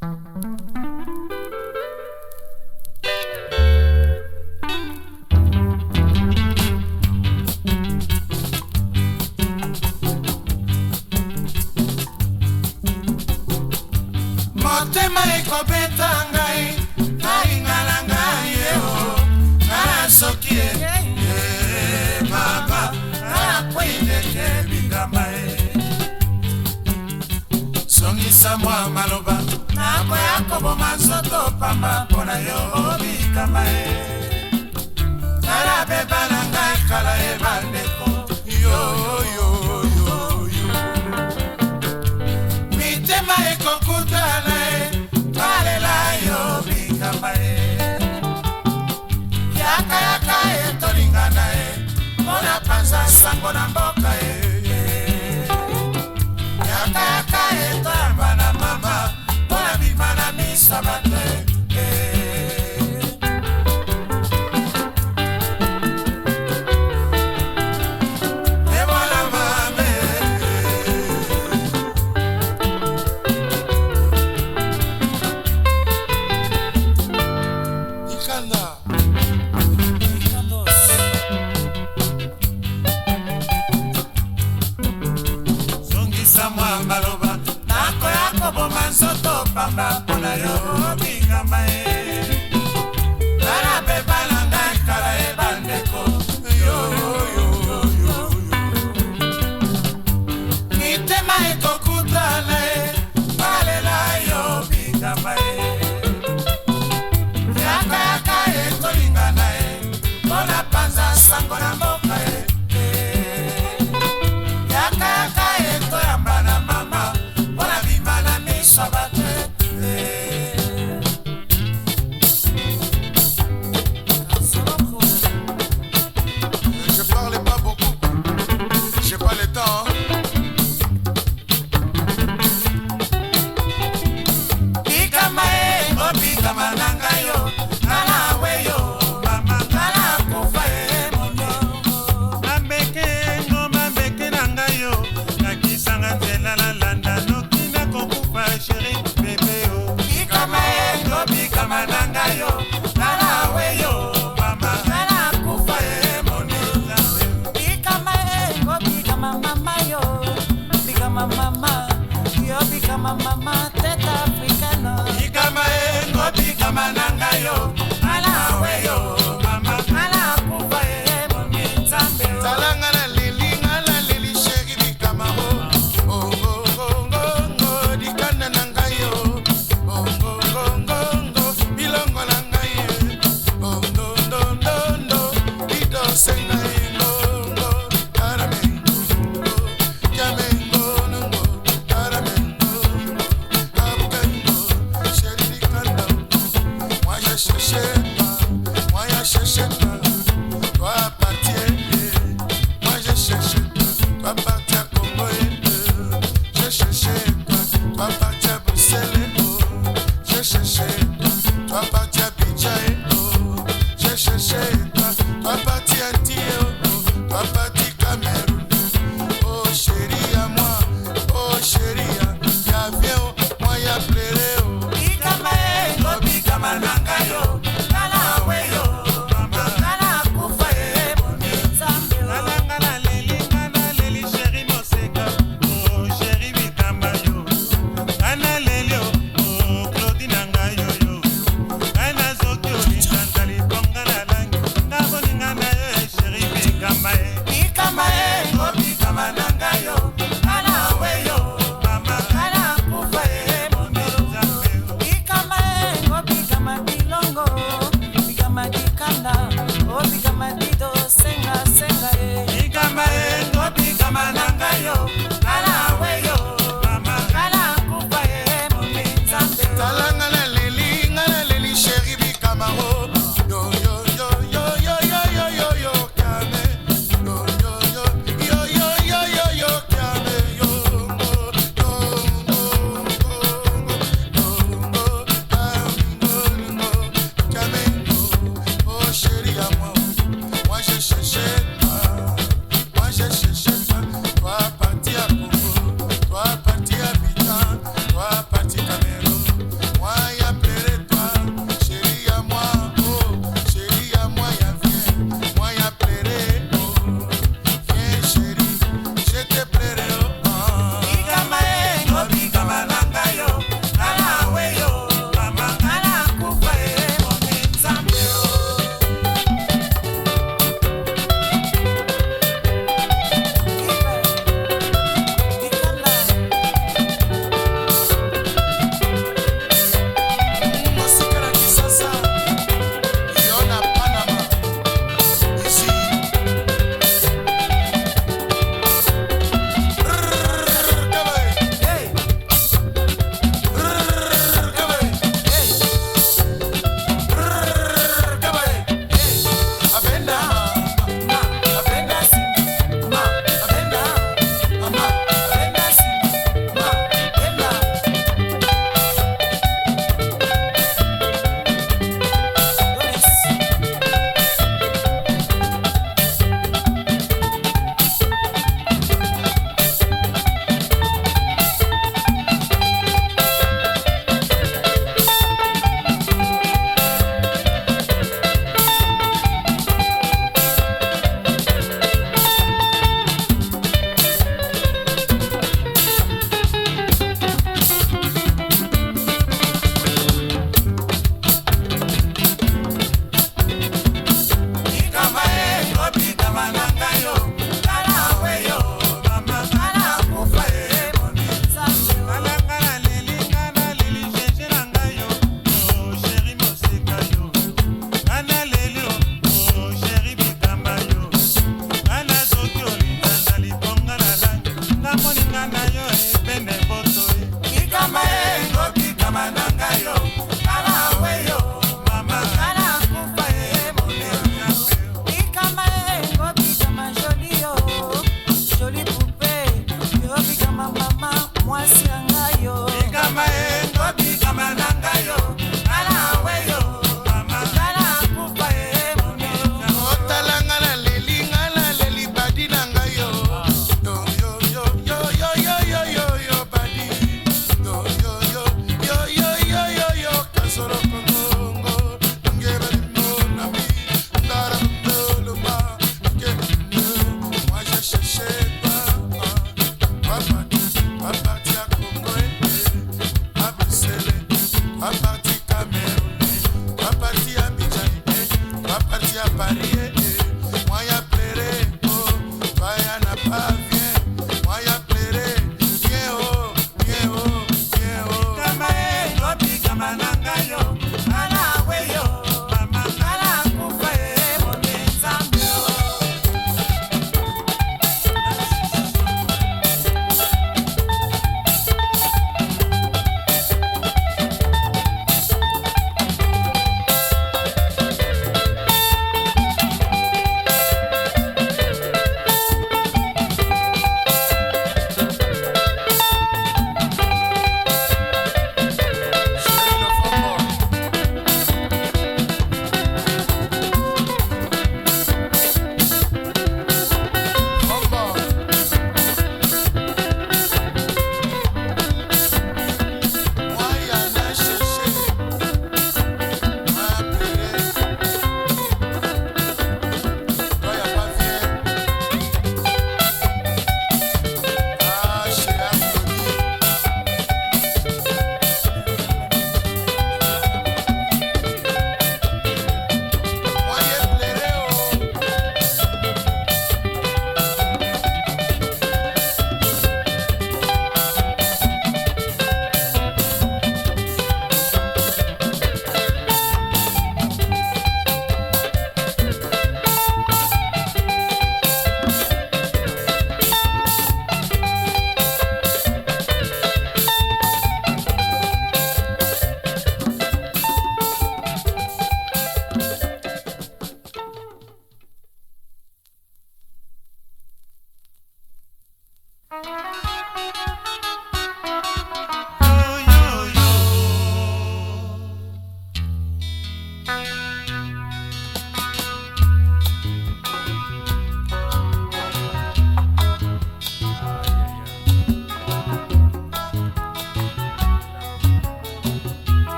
Thank you.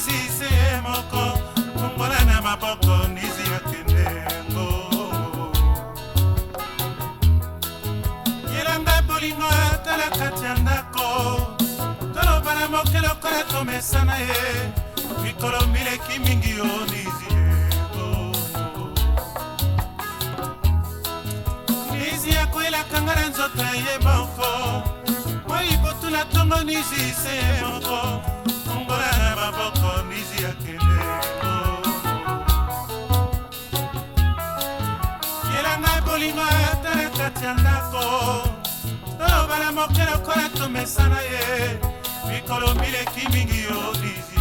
nisise moko tumbola na maboko nisi akende yango yelanga bolingo atala kati ya ndako toloba na moke lokola komesa na ye mikolo mileki mingi yo nisi nisi akoyelakanga na nzoto ye moko moi botula tongo nisise moko ya eleko yelanga bolingo atale kati ya ndako tolobana moke lokola tomesa na ye mikolo mileki mingi yo dizia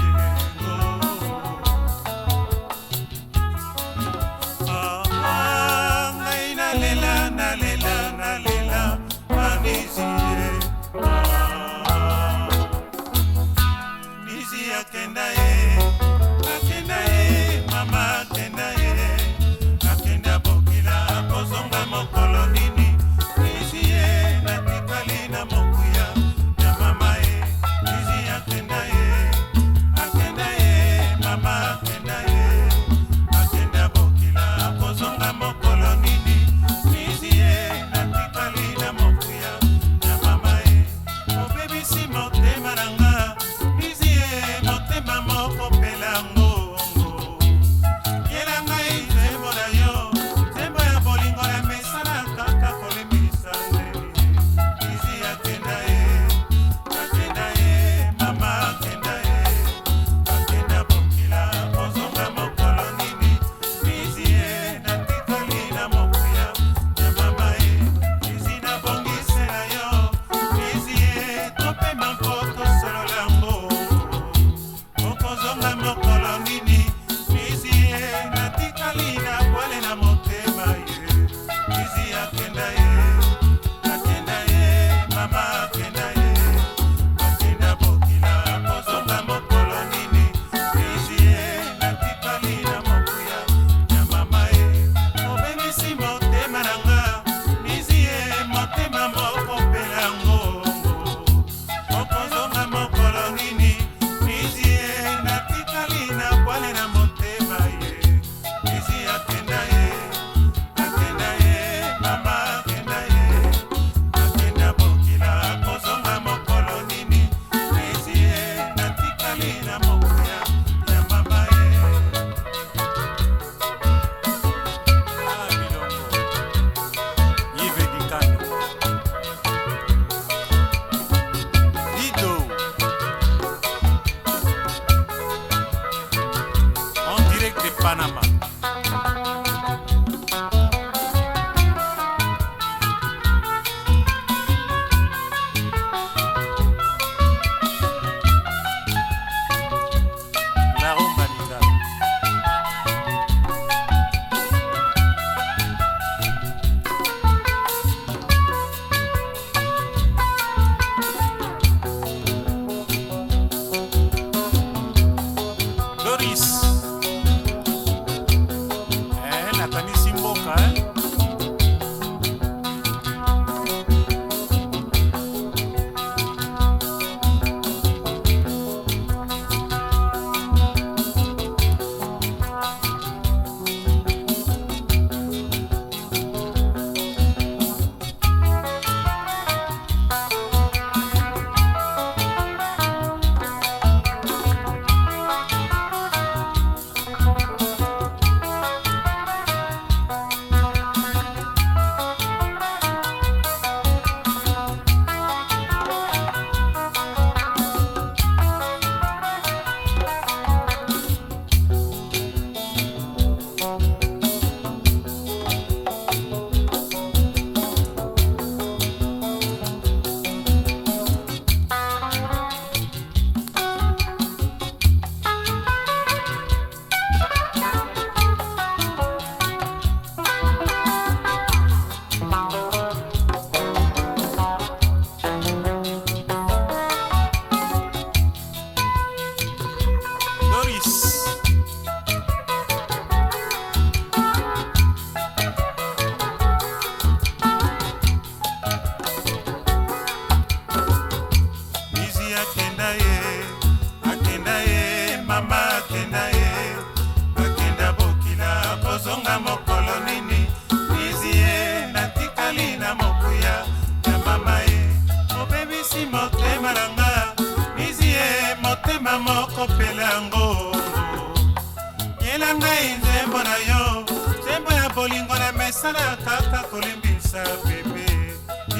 ata kolimbisa pepe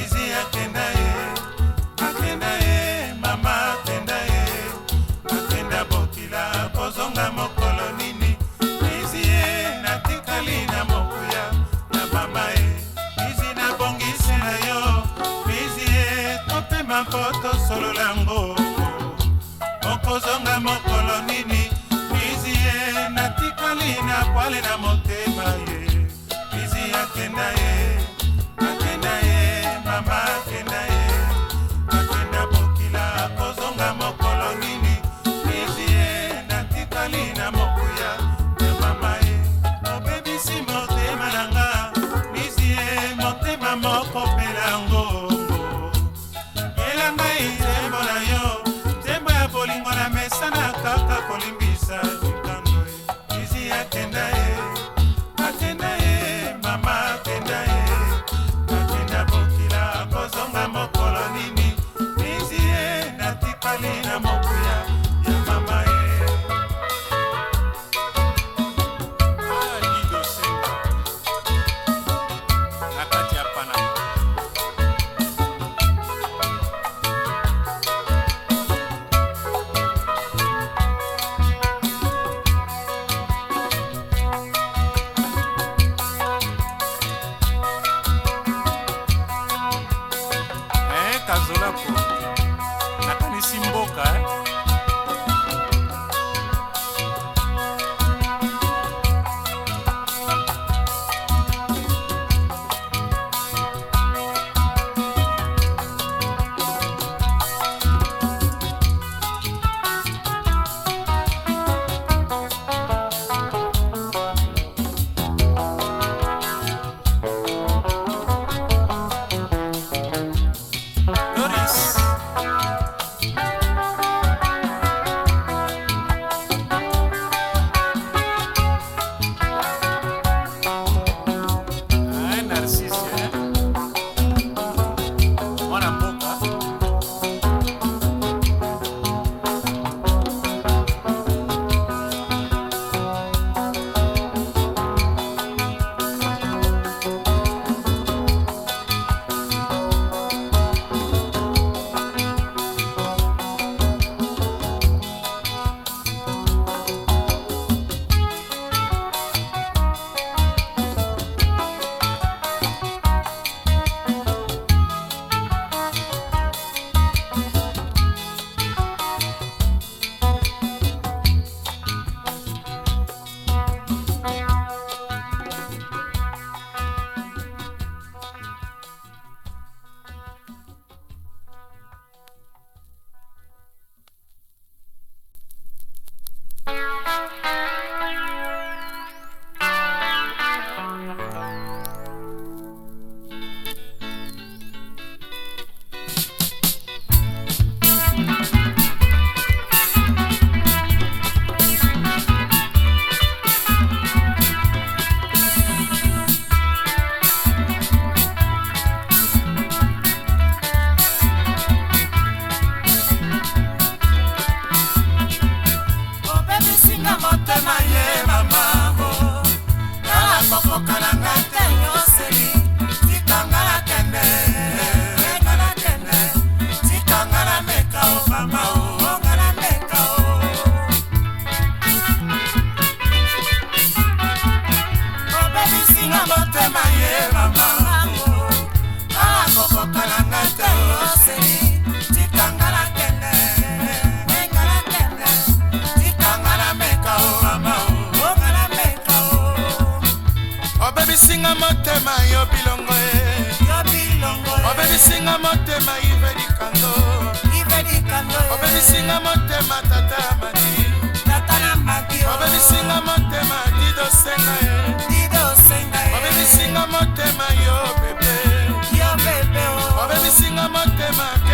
izi akenda ye akenda ye mama akenda ye akenda bokila kozonga mokolo nini izi ye natikali na mokuya na mama ye izi nabongisela yo izi ye topema mpo tosololango okozonga mokolo nini izi ye natikali na kwale na motema naye Japanese. motema ive likando ive likando obelisinga motema tata mati tata na mati oh. obelisinga motema didosenga eh. didosenga eh. obelisinga motema yo bebe yo bebe oh. obelisinga motema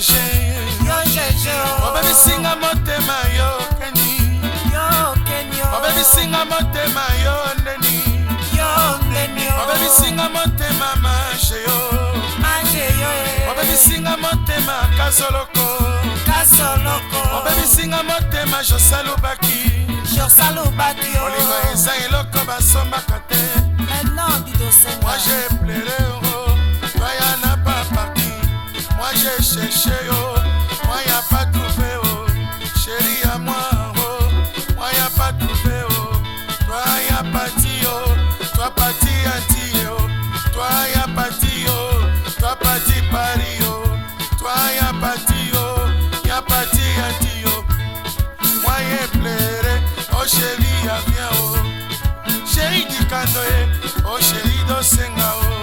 jeje obebisinga motema yokeni obebisinga motema yo ndeni oh. oh. obebisinga motema maje yo eh. obebisinga motema kasoloko obebisinga motema josalubaki oh. olingo eza eloko basombaka te moi je pleure ṣe ṣe ṣe o wọ́n yá bá dùnfẹ́ o ṣe rí àmọ́ o wọ́n yá bá dùnfẹ́ o a yá bá tí o tó a bá tí a yá bá tí o tó a bá a yá bá tí o yá bá tí àǹtí o wọ́n yẹ pèrè o ṣe rí àfihàn o ṣe ìdíkàndọ̀ yẹ o.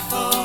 heart full.